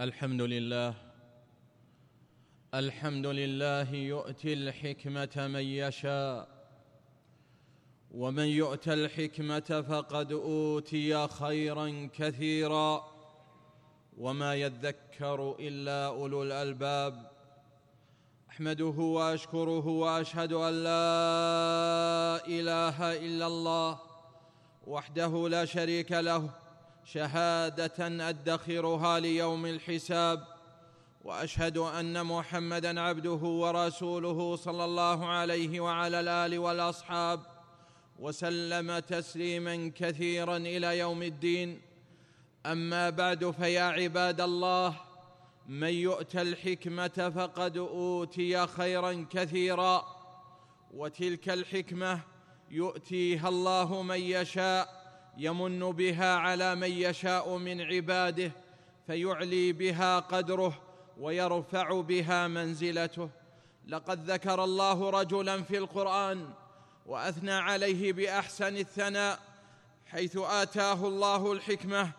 الحمد لله الحمد لله يؤتي الحكمة من يشاء ومن يؤت الحكمة فقد أوتي خيرا كثيرا وما يذكر إلا أولو الألباب. أحمده وأشكره وأشهد أن لا إله إلا الله وحده لا شريك له شهادة أدخرها ليوم الحساب وأشهد أن محمدا عبده ورسوله صلى الله عليه وعلى الاله والأصحاب وسلم تسليما كثيرا إلى يوم الدين. أما بعد فيا عباد الله من يؤت الحكمة فقد أوتي خيرا كثيرا وتلك الحكمة يؤتيها الله من يشاء يمن بها على من يشاء من عباده فيعلي بها قدره ويرفع بها منزلته. لقد ذكر الله رجلا في القرآن وأثنى عليه بأحسن الثناء حيث آتاه الله الحكمة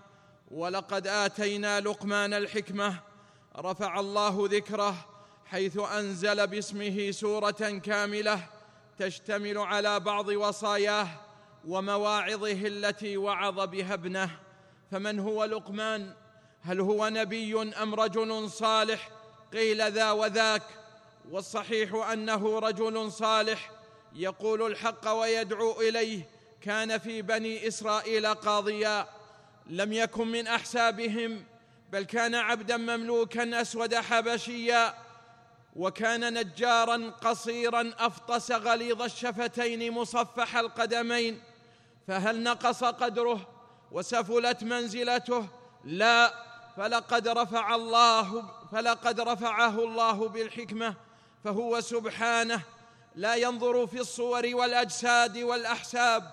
ولقد آتينا لقمان الحكمة. رفع الله ذكره حيث أنزل باسمه سورة كاملة تشتمل على بعض وصاياه ومواعظه التي وعظ بها ابنه فمن هو لقمان؟ هل هو نبي أم رجل صالح؟ قيل ذا وذاك. والصحيح أنه رجل صالح. يقول الحق ويدعو إليه. كان في بني إسرائيل قاضيا. لم يكن من أحسابهم بل كان عبدا مملوكا أسود حبشيا. وكان نجارا قصيرا أفطس غليظ الشفتين مصفح القدمين. فهل نقص قدره وسفلت منزلته؟ لا فلقد رفع الله فلقد رفعه الله بالحكمة فهو سبحانه لا ينظر في الصور والأجساد والأحساب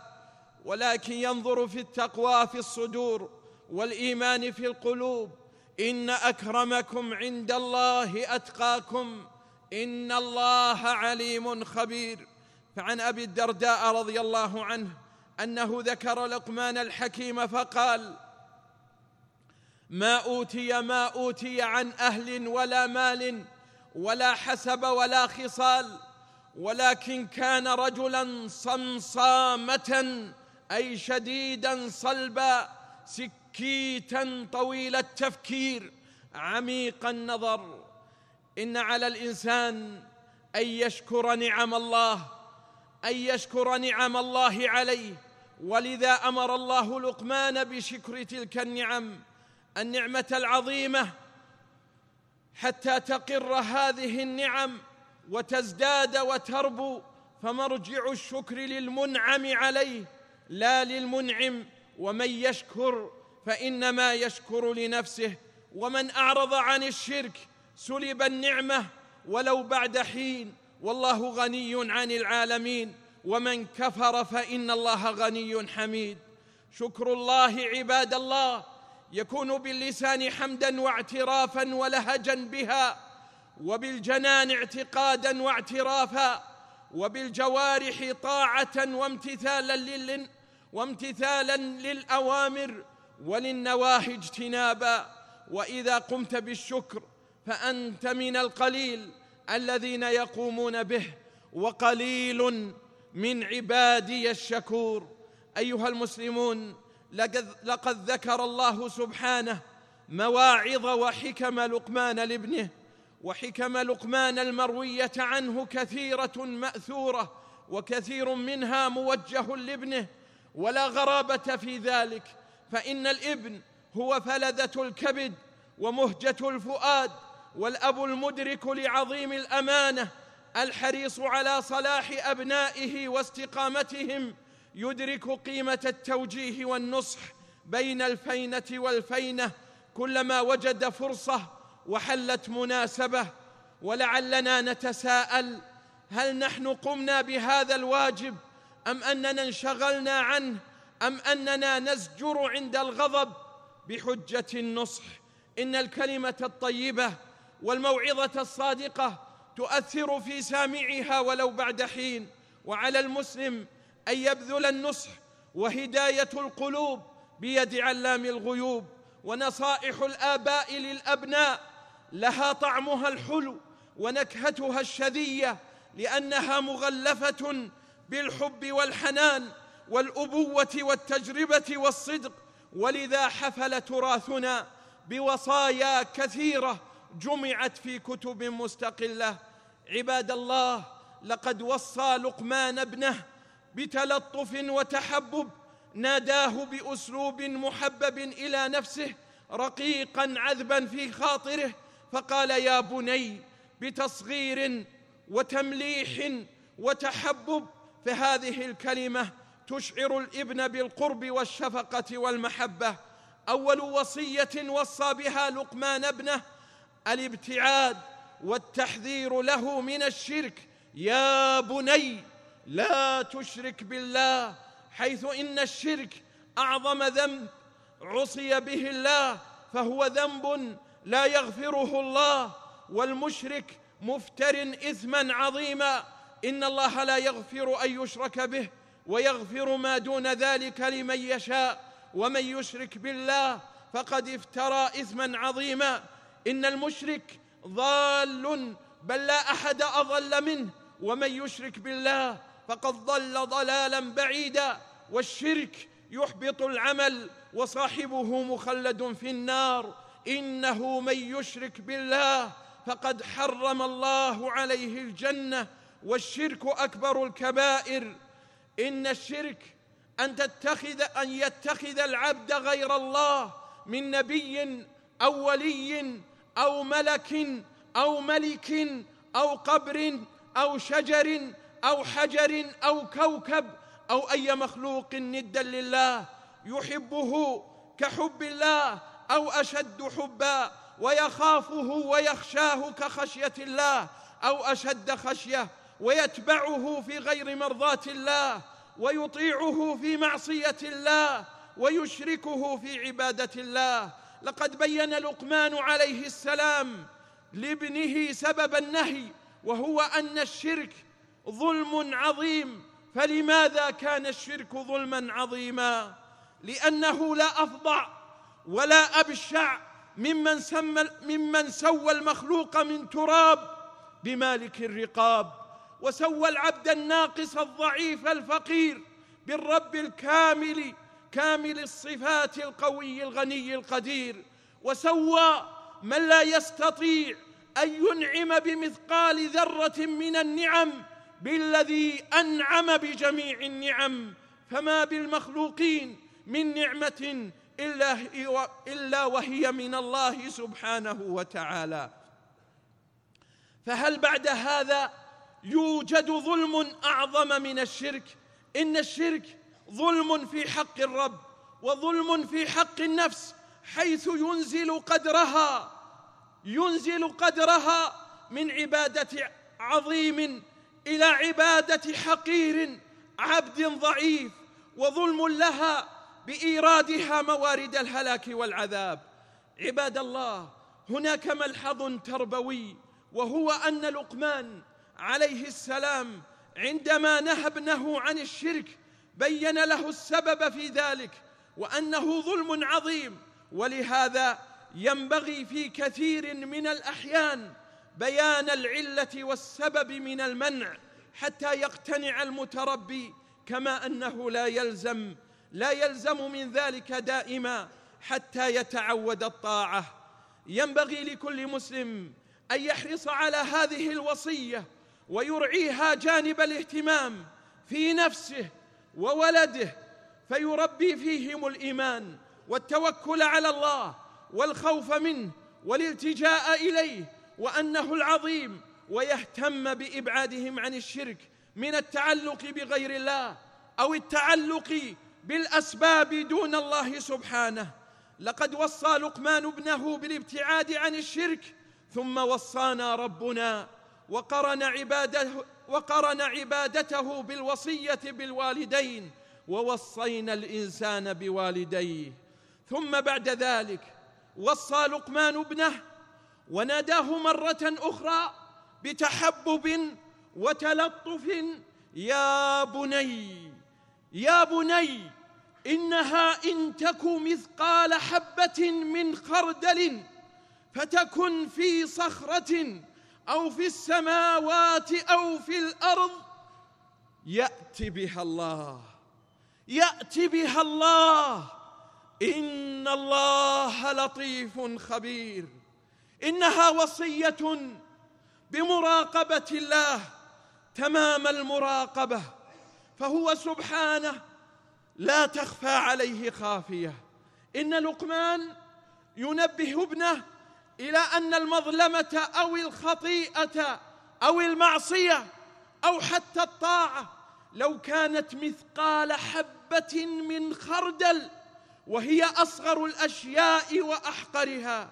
ولكن ينظر في التقوى في الصدور والإيمان في القلوب. إن أكرمكم عند الله أتقاكم إن الله عليم خبير. فعن أبي الدرداء رضي الله عنه أنه ذكر لقمان الحكيم فقال ما أوتي ما أوتي عن أهل ولا مال ولا حسب ولا خصال ولكن كان رجلا صمصامة أي شديدا صلبا سكيتا طويل التفكير عميق النظر. إن على الإنسان أن يشكر نعم الله أن يشكر نعم الله عليه ولذا أمر الله لقمان بشكر تلك النعم النعمة العظيمة حتى تقر هذه النعم وتزداد وتربو فمرجع الشكر للمنعم عليه لا للمنعم ومن يشكر فإنما يشكر لنفسه ومن أعرض عن الشرك سلب النعمة ولو بعد حين والله غني عن العالمين. ومن كفر فإن الله غني حميد. شكر الله عباد الله. يكون باللسان حمدا واعترافا ولهجا بها وبالجنان اعتقادا واعترافا وبالجوارح طاعة وامتثالا لل وامتثالا للأوامر وللنواهي اجتنابا. وإذا قمت بالشكر فأنت من القليل الذين يقومون به وقليل من عبادي الشكور. أيها المسلمون لقد ذكر الله سبحانه مواعظ وحكم لقمان لابنه وحكم لقمان المروية عنه كثيرة مأثورة وكثير منها موجه لابنه ولا غرابة في ذلك. فإن الابن هو فلذة الكبد ومهجة الفؤاد والأب المدرك لعظيم الأمانة الحريص على صلاح أبنائه واستقامتهم يدرك قيمة التوجيه والنصح بين الفينة والفينة كلما وجد فرصة وحلت مناسبة ولعلنا نتساءل هل نحن قمنا بهذا الواجب أم أننا انشغلنا عنه أم أننا نزجر عند الغضب بحجة النصح؟ إن الكلمة الطيبة والموعظة الصادقة تؤثر في سامعها ولو بعد حين. وعلى المسلم أن يبذل النصح وهداية القلوب بيد علام الغيوب. ونصائح الآباء للأبناء لها طعمها الحلو ونكهتها الشذية لأنها مغلفة بالحب والحنان والأبوة والتجربة والصدق. ولذا حفل تراثنا بوصايا كثيرة جمعت في كتب مستقلة. عباد الله لقد وصى لقمان ابنه بتلطف وتحبب ناداه بأسلوب محبب إلى نفسه رقيقا عذبا في خاطره فقال يا بني بتصغير وتمليح وتحبب فهذه الكلمة تشعر الإبن بالقرب والشفقة والمحبة. أول وصية وصى بها لقمان ابنه الابتعاد والتحذير له من الشرك. يا بني لا تشرك بالله حيث إن الشرك أعظم ذنب عصي به الله فهو ذنب لا يغفره الله. والمشرك مفتر إثما عظيما. إن الله لا يغفر أن يشرك به ويغفر ما دون ذلك لمن يشاء. ومن يشرك بالله فقد افترى إثما عظيما. إن المشرك ضال بل لا أحد أضل منه ومن يشرك بالله فقد ضل ضلالا بعيدا. والشرك يحبط العمل وصاحبه مخلد في النار. إنه من يشرك بالله فقد حرم الله عليه الجنة. والشرك أكبر الكبائر. إن الشرك أن تتخذ أن يتخذ العبد غير الله من نبي أو ولي أو ملك أو ملك أو قبر أو شجر أو حجر أو كوكب أو أي مخلوق ندا لله يحبه كحب الله أو أشد حبا ويخافه ويخشاه كخشية الله أو أشد خشية ويتبعه في غير مرضاة الله ويطيعه في معصية الله ويشركه في عبادة الله لقد بين لقمان عليه السلام لابنه سبب النهي وهو أن الشرك ظلم عظيم. فلماذا كان الشرك ظلما عظيما؟ لأنه لا افظع ولا أبشع ممن سمى ممن سوى المخلوق من تراب بمالك الرقاب وسوى العبد الناقص الضعيف الفقير بالرب الكامل كامل الصفات القوي الغني القدير وسوى من لا يستطيع أن ينعم بمثقال ذرة من النعم بالذي أنعم بجميع النعم. فما بالمخلوقين من نعمة إلا إلا وهي من الله سبحانه وتعالى. فهل بعد هذا يوجد ظلم أعظم من الشرك؟ إن الشرك ظلم في حق الرب وظلم في حق النفس حيث ينزل قدرها ينزل قدرها من عبادة عظيم إلى عبادة حقير عبد ضعيف وظلم لها بإيرادها موارد الهلاك والعذاب. عباد الله هناك ملحظ تربوي وهو أن لقمان عليه السلام عندما نهى ابنه عن الشرك بين له السبب في ذلك وأنه ظلم عظيم ولهذا ينبغي في كثير من الأحيان بيان العلة والسبب من المنع حتى يقتنع المتربي كما أنه لا يلزم لا يلزم من ذلك دائما حتى يتعود الطاعة. ينبغي لكل مسلم أن يحرص على هذه الوصية ويرعيها جانب الاهتمام في نفسه وولده فيربي فيهم الإيمان والتوكل على الله والخوف منه والالتجاء إليه وأنه العظيم ويهتم بإبعادهم عن الشرك من التعلق بغير الله أو التعلق بالأسباب دون الله سبحانه. لقد وصى لقمان ابنه بالابتعاد عن الشرك ثم وصانا ربنا وقرن عباده وقرن عبادته بالوصية بالوالدين ووصينا الإنسان بوالديه. ثم بعد ذلك وصى لقمان ابنه وناداه مرة أخرى بتحبب وتلطف يا بني يا بني إنها إن تك مثقال حبة من خردل فتكن في صخرة أو في السماوات أو في الأرض يأتي بها الله يأتي بها الله. إن الله لطيف خبير. إنها وصية بمراقبة الله تمام المراقبة فهو سبحانه لا تخفى عليه خافية. إن لقمان ينبه ابنه إلى أن المظلمة أو الخطيئة أو المعصية أو حتى الطاعة لو كانت مثقال حبة من خردل وهي أصغر الأشياء وأحقرها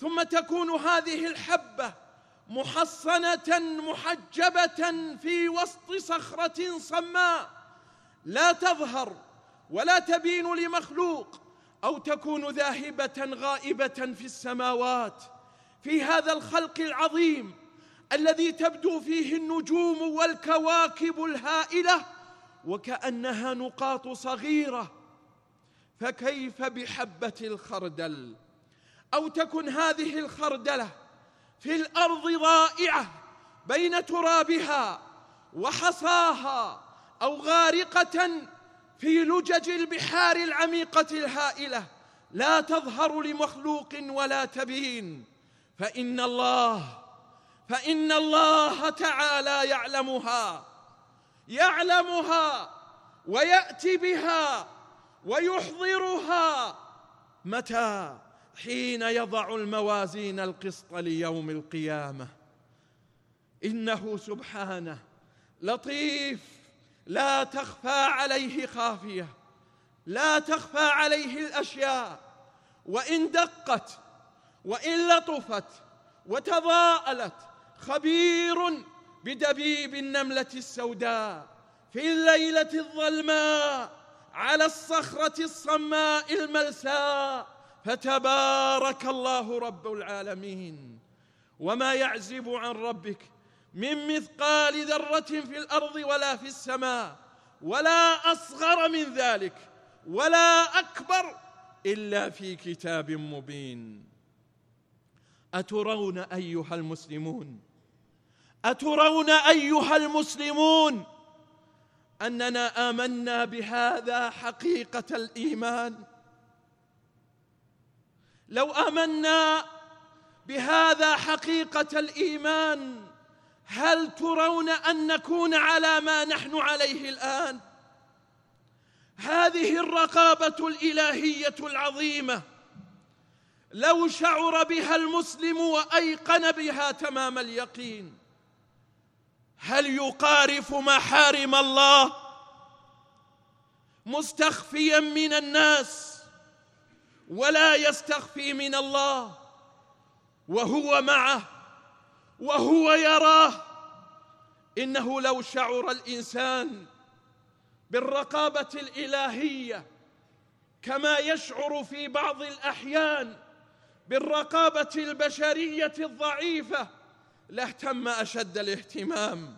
ثم تكون هذه الحبة محصنة محجبة في وسط صخرة صماء لا تظهر ولا تبين لمخلوق أو تكون ذاهبة غائبة في السماوات في هذا الخلق العظيم الذي تبدو فيه النجوم والكواكب الهائلة وكأنها نقاط صغيرة. فكيف بحبة الخردل؟ أو تكن هذه الخردلة في الأرض ضائعة بين ترابها وحصاها أو غارقة في لجج البحار العميقة الهائلة لا تظهر لمخلوق ولا تبين فإن الله فإن الله تعالى يعلمها يعلمها ويأتي بها ويحضرها. متى؟ حين يضع الموازين القسط ليوم القيامة. إنه سبحانه لطيف. لا تخفى عليه خافية لا تخفى عليه الأشياء. وإن دقت وإن لطفت وتضاءلت خبير بدبيب النملة السوداء. في الليلة الظلماء على الصخرة الصماء الملساء. فتبارك الله رب العالمين. وما يعزب عن ربك من مثقال ذرة في الأرض ولا في السماء ولا أصغر من ذلك ولا أكبر إلا في كتاب مبين. أترون أيها المسلمون؟ أترون أيها المسلمون أننا آمنا بهذا حقيقة الإيمان؟ لو آمنا بهذا حقيقة الإيمان هل ترون أن نكون على ما نحن عليه الآن؟ هذه الرقابة الإلهية العظيمة. لو شعر بها المسلم وأيقن بها تمام اليقين هل يقارف محارم الله؟ مستخفيا من الناس ولا يستخفي من الله وهو معه. وهو يراه. إنه لو شعر الإنسان بالرقابة الإلهية كما يشعر في بعض الأحيان بالرقابة البشرية الضعيفة لاهتم أشد الاهتمام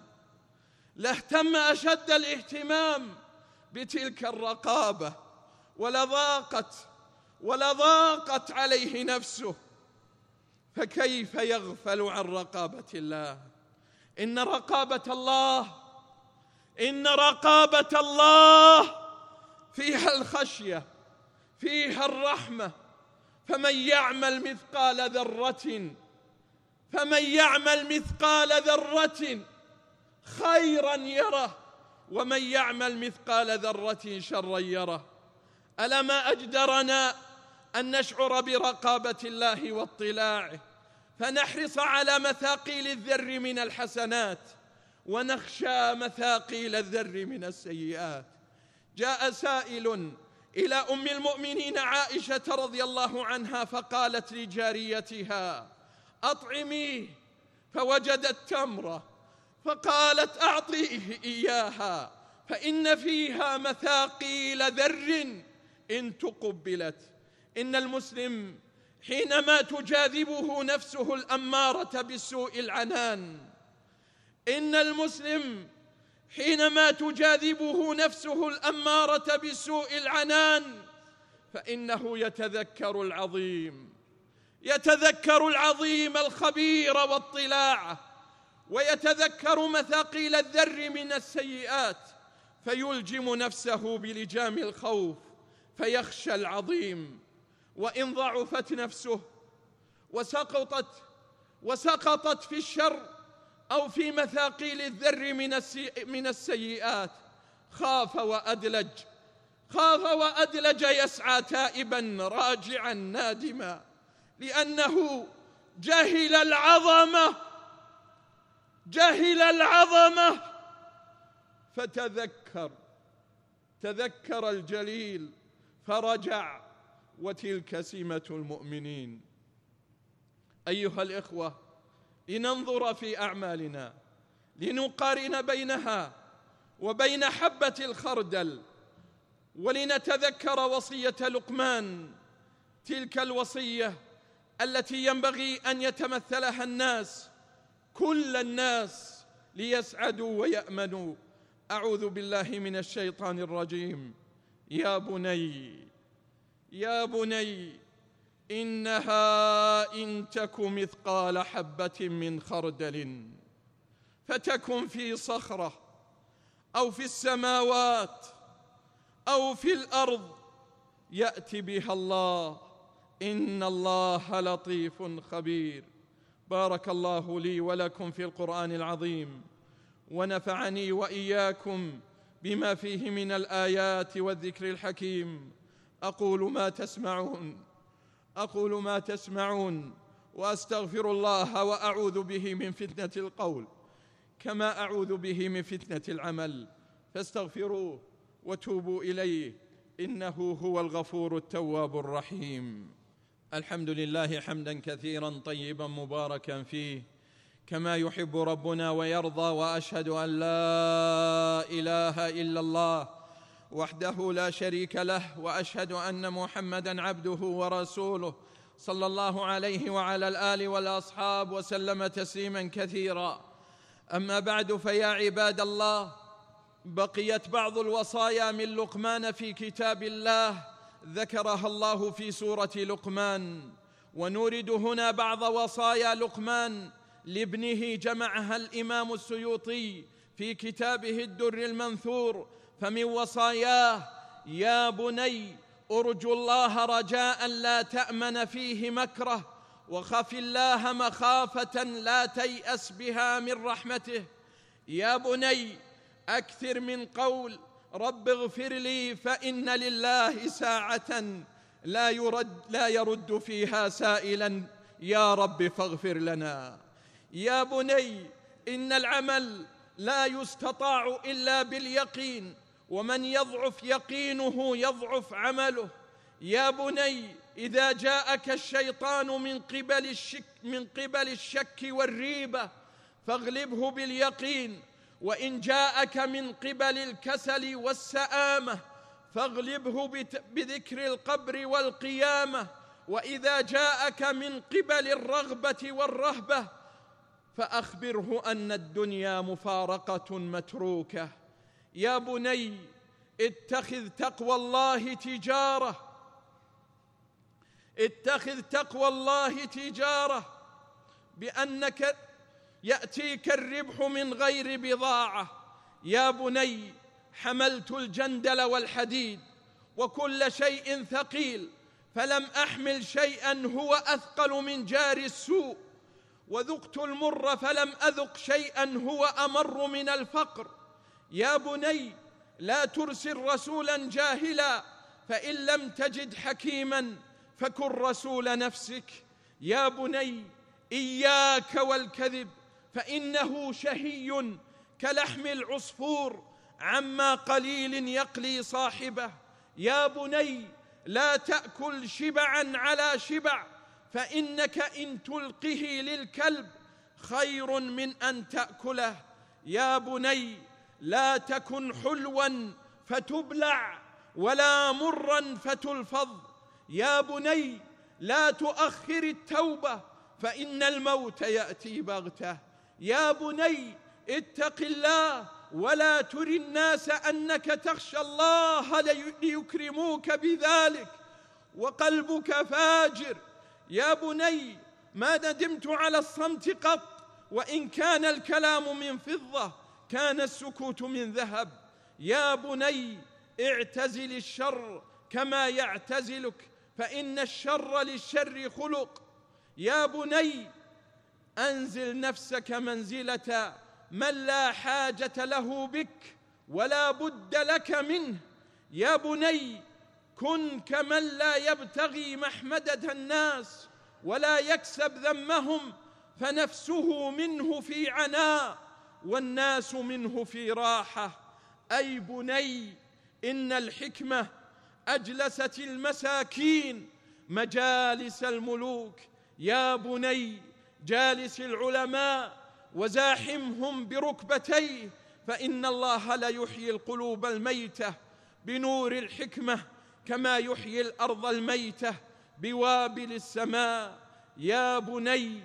لاهتم أشد الاهتمام بتلك الرقابة. ولضاقت ولضاقت عليه نفسه. فكيف يغفل عن رقابة الله؟ إن رقابة الله إن رقابة الله فيها الخشية فيها الرحمة. فمن يعمل مثقال ذرة فمن يعمل مثقال ذرة خيرا يره. ومن يعمل مثقال ذرة شرا يره. ألا ما أجدرنا أن نشعر برقابة الله واطلاعه فنحرص على مثاقيل الذر من الحسنات ونخشى مثاقيل الذر من السيئات. جاء سائل إلى أم المؤمنين عائشة رضي الله عنها فقالت لجاريتها أطعميه فوجدت تمرة فقالت أعطيه إياها فإن فيها مثاقيل ذر إن تقبلت. إن المسلم حينما تجاذبه نفسه الأمارة بالسوء العنان إن المسلم حينما تجاذبه نفسه الأمارة بسوء العنان فإنه يتذكر العظيم يتذكر العظيم الخبير واطلاعه ويتذكر مثاقيل الذر من السيئات فيلجم نفسه بلجام الخوف فيخشى العظيم. وإن ضعفت نفسه وسقطت وسقطت في الشر أو في مثاقيل الذر من من السيئات خاف وأدلج خاف وأدلج يسعى تائبا راجعا نادما لأنه جهل العظمة جهل العظمة. فتذكر تذكر الجليل فرجع وتلك سمة المؤمنين. أيها الإخوة لننظر في أعمالنا لنقارن بينها وبين حبة الخردل ولنتذكر وصية لقمان تلك الوصية التي ينبغي أن يتمثلها الناس كل الناس ليسعدوا ويأمنوا. أعوذ بالله من الشيطان الرجيم. يا بني يا بني إنها إن تك مثقال حبة من خردل فتكن في صخرة أو في السماوات أو في الأرض ياتي بها الله. إن الله لطيف خبير. بارك الله لي ولكم في القرآن العظيم ونفعني وإياكم بما فيه من الآيات والذكر الحكيم. أقول ما تسمعون أقول ما تسمعون وأستغفر الله وأعوذ به من فتنة القول كما أعوذ به من فتنة العمل. فاستغفروه وتوبوا إليه إنه هو الغفور التواب الرحيم. الحمد لله حمدا كثيرا طيبا مباركا فيه كما يحب ربنا ويرضى وأشهد أن لا إله إلا الله وحده لا شريك له وأشهد أن محمدا عبده ورسوله صلى الله عليه وعلى الآل والأصحاب وسلم تسليما كثيرا. أما بعد فيا عباد الله بقيت بعض الوصايا من لقمان في كتاب الله ذكرها الله في سورة لقمان. ونورد هنا بعض وصايا لقمان لابنه جمعها الإمام السيوطي في كتابه الدر المنثور فمن وصاياه يا بني ارجو الله رجاء لا تأمن فيه مكره وخف الله مخافة لا تيأس بها من رحمته. يا بني أكثر من قول رب اغفر لي فإن لله ساعة لا يرد لا يرد فيها سائلا. يا رب فاغفر لنا. يا بني إن العمل لا يستطاع إلا باليقين. ومن يضعف يقينه يضعف عمله. يا بني إذا جاءك الشيطان من قبل الشك من قبل الشك والريبة فاغلبه باليقين. وإن جاءك من قبل الكسل والسآمة فاغلبه بذكر القبر والقيامة. وإذا جاءك من قبل الرغبة والرهبة فأخبره أن الدنيا مفارقة متروكة. يا بني اتخذ تقوى الله تجارة. اتخذ تقوى الله تجارة بأنك يأتيك الربح من غير بضاعة. يا بني حملت الجندل والحديد وكل شيء ثقيل فلم أحمل شيئا هو أثقل من جار السوء. وذقت المر فلم أذق شيئا هو أمر من الفقر. يا بني لا ترسل رسولا جاهلا فإن لم تجد حكيما فكن رسول نفسك. يا بني إياك والكذب فإنه شهي كلحم العصفور عما قليل يقلي صاحبه. يا بني لا تأكل شبعا على شبع فإنك إن تلقه للكلب خير من أن تأكله. يا بني لا تكن حلوا فتبلع ولا مرا فتلفظ. يا بني لا تؤخر التوبة فإن الموت يأتي بغتة. يا بني اتق الله ولا تر الناس أنك تخشى الله ليكرموك بذلك وقلبك فاجر. يا بني ما ندمت على الصمت قط وإن كان الكلام من فضة. كان السكوت من ذهب. يا بني اعتزل الشر كما يعتزلك فإن الشر للشر خلق. يا بني أنزل نفسك منزلة من لا حاجة له بك ولا بد لك منه. يا بني كن كمن لا يبتغي محمده الناس ولا يكسب ذمهم فنفسه منه في عناء. والناس منه في راحة. أي بني إن الحكمة أجلست المساكين مجالس الملوك. يا بني جالس العلماء وزاحمهم بركبتيه. فإن الله ليحيي القلوب الميتة بنور الحكمة كما يحيي الأرض الميتة بوابل السماء. يا بني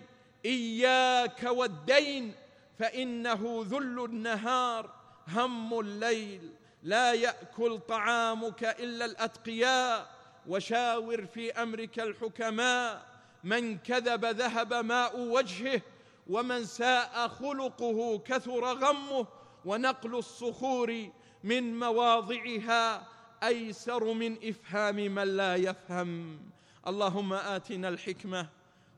إياك والدين فإنه ذل النهار هم الليل. لا يأكل طعامك إلا الأتقياء وشاور في أمرك الحكماء. من كذب ذهب ماء وجهه ومن ساء خلقه كثر غمه. ونقل الصخور من مواضعها أيسر من إفهام من لا يفهم. اللهم آتنا الحكمة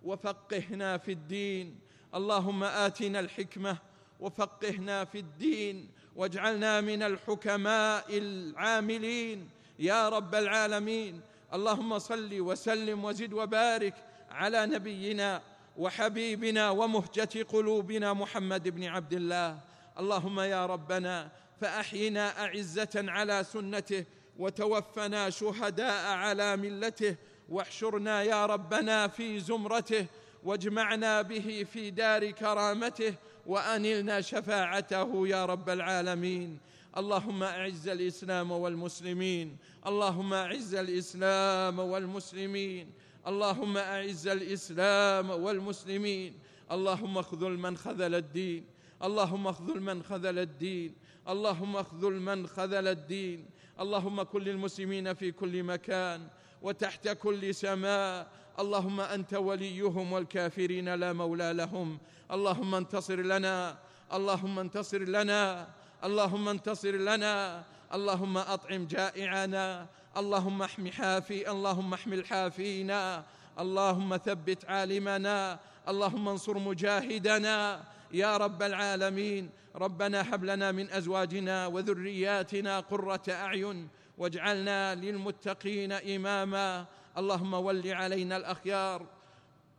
وفقهنا في الدين اللهم آتنا الحكمة وفقهنا في الدين واجعلنا من الحكماء العاملين. يا رب العالمين اللهم صل وسلم وزد وبارك على نبينا وحبيبنا ومهجة قلوبنا محمد بن عبد الله. اللهم يا ربنا فأحينا أعزة على سنته وتوفنا شهداء على ملته. واحشرنا يا ربنا في زمرته واجمعنا به في دار كرامته وأنلنا شفاعته يا رب العالمين. اللهم أعز الإسلام والمسلمين. اللهم أعز الإسلام والمسلمين. اللهم أعز الإسلام والمسلمين. اللهم اخذل من خذل الدين. اللهم اخذل من خذل الدين. اللهم اخذل من خذل الدين. اللهم كن للمسلمين في كل مكان وتحت كل سماء اللهم أنت وليهم والكافرين لا مولى لهم. اللهم انتصر لنا. اللهم انتصر لنا. اللهم انتصر لنا. اللهم أطعم جائعنا. اللهم احم حافي. اللهم احمل حافينا اللهم ثبت عالمنا. اللهم انصر مجاهدنا. يا رب العالمين. ربنا هب لنا من أزواجنا وذرياتنا قرة أعين واجعلنا للمتقين إماما. اللهم ول علينا الأخيار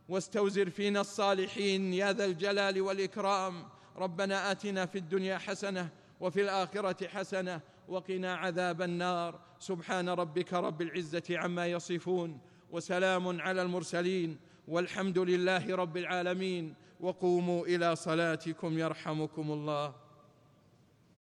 واستوزر فينا الصالحين يا ذا الجلال والإكرام. ربنا آتنا في الدنيا حسنة وفي الآخرة حسنة وقنا عذاب النار. سبحان ربك رب العزة عما يصفون وسلام على المرسلين والحمد لله رب العالمين. وقوموا إلى صلاتكم يرحمكم الله.